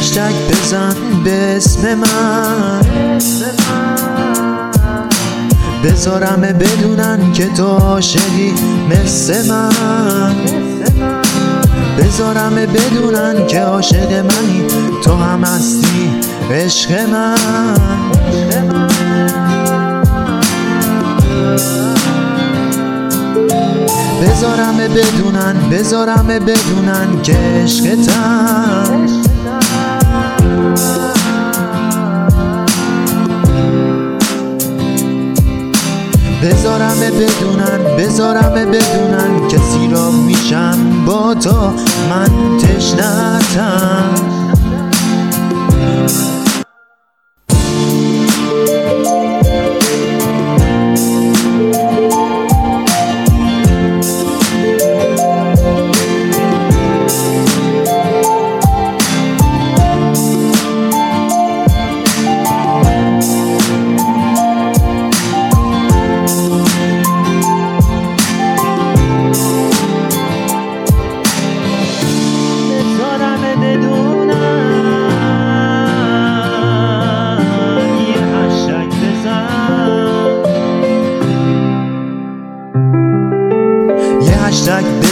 هشتگ بزن به اسم من. بذارم بدونن که تو عاشقی مثل من. بذارم بدونن که عاشق منی تو هم هستی عشق من. بذارم بدونن بذارم بدونن که عشقتم. بذارم بدونن بذارم بدونن که سیراب میشم با تو من تشنتم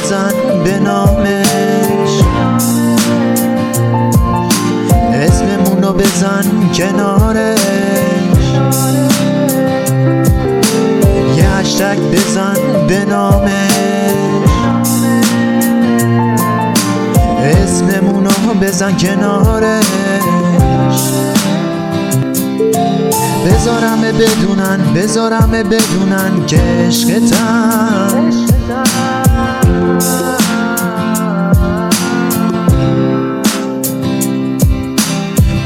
بزن به نامش. اسممونو بزن کنارش. یه هشتگ بزن به نامش. اسممونو بزن کنارش. بذارم بدونن بذارم بدونن که عشقتم.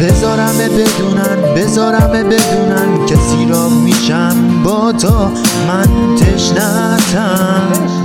بذارم بدونن بذارم بدونن که سیراب میشم با تو. من تشنتم